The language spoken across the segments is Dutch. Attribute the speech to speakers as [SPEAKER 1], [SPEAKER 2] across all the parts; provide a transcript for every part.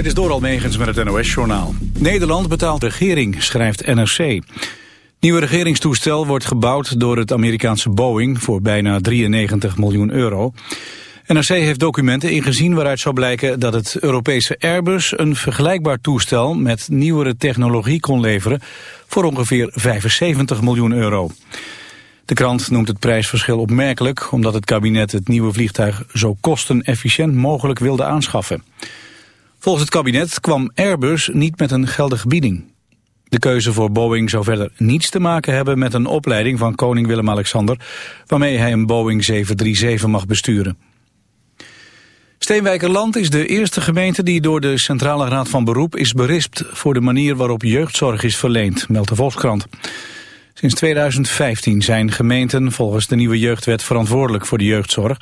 [SPEAKER 1] Dit is door Almegens met het NOS-journaal. Nederland betaalt regering, schrijft NRC. Nieuwe regeringstoestel wordt gebouwd door het Amerikaanse Boeing voor bijna 93 miljoen euro. NRC heeft documenten ingezien waaruit zou blijken dat het Europese Airbus een vergelijkbaar toestel met nieuwere technologie kon leveren voor ongeveer 75 miljoen euro. De krant noemt het prijsverschil opmerkelijk omdat het kabinet het nieuwe vliegtuig zo kostenefficiënt mogelijk wilde aanschaffen. Volgens het kabinet kwam Airbus niet met een geldige bieding. De keuze voor Boeing zou verder niets te maken hebben met een opleiding van koning Willem-Alexander, waarmee hij een Boeing 737 mag besturen. Steenwijkerland is de eerste gemeente die door de Centrale Raad van Beroep is berispt voor de manier waarop jeugdzorg is verleend, meldt de Volkskrant. Sinds 2015 zijn gemeenten volgens de nieuwe jeugdwet verantwoordelijk voor de jeugdzorg.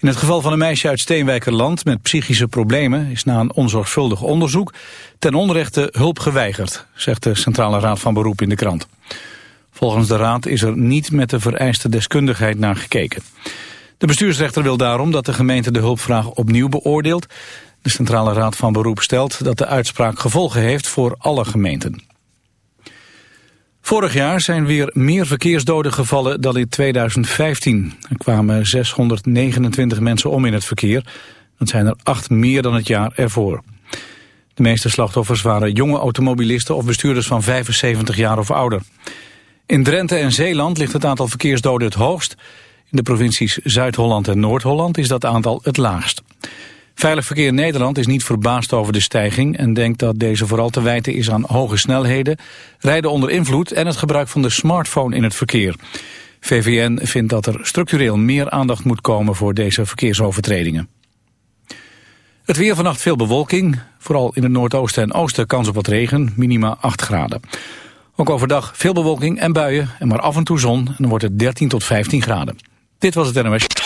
[SPEAKER 1] In het geval van een meisje uit Steenwijkerland met psychische problemen is na een onzorgvuldig onderzoek ten onrechte hulp geweigerd, zegt de Centrale Raad van Beroep in de krant. Volgens de raad is er niet met de vereiste deskundigheid naar gekeken. De bestuursrechter wil daarom dat de gemeente de hulpvraag opnieuw beoordeelt. De Centrale Raad van Beroep stelt dat de uitspraak gevolgen heeft voor alle gemeenten. Vorig jaar zijn weer meer verkeersdoden gevallen dan in 2015. Er kwamen 629 mensen om in het verkeer. Dat zijn er acht meer dan het jaar ervoor. De meeste slachtoffers waren jonge automobilisten of bestuurders van 75 jaar of ouder. In Drenthe en Zeeland ligt het aantal verkeersdoden het hoogst. In de provincies Zuid-Holland en Noord-Holland is dat aantal het laagst. Veilig Verkeer Nederland is niet verbaasd over de stijging... en denkt dat deze vooral te wijten is aan hoge snelheden... rijden onder invloed en het gebruik van de smartphone in het verkeer. VVN vindt dat er structureel meer aandacht moet komen... voor deze verkeersovertredingen. Het weer vannacht veel bewolking. Vooral in het noordoosten en oosten kans op wat regen, minima 8 graden. Ook overdag veel bewolking en buien en maar af en toe zon. En dan wordt het 13 tot 15 graden. Dit was het NMS.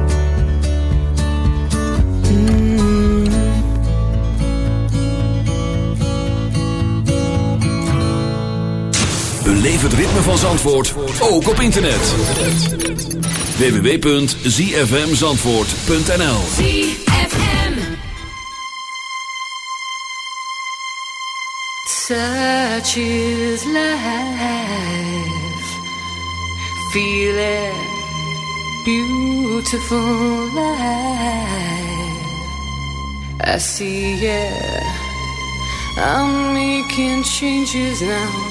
[SPEAKER 2] Beleef het ritme van Zandvoort, ook op internet. www.zfmzandvoort.nl
[SPEAKER 3] ZFM. Such is life. Feel it. Beautiful life. I see it. I'm making changes now.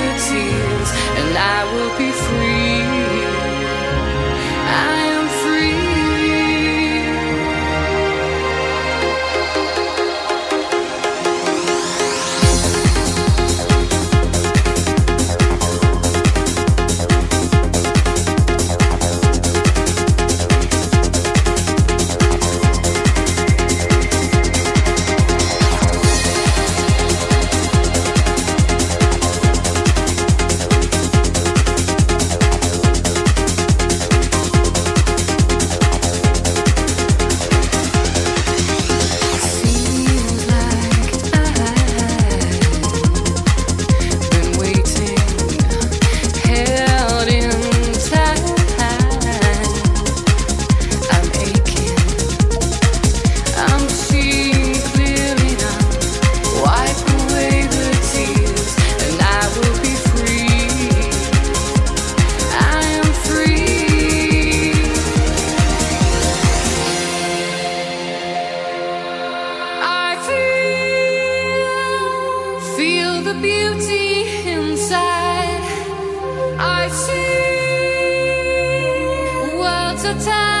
[SPEAKER 3] and I will be free. I
[SPEAKER 2] time.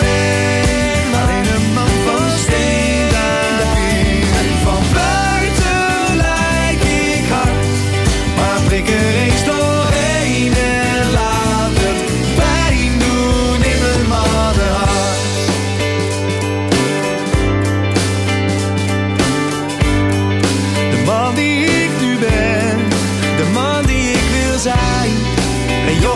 [SPEAKER 3] No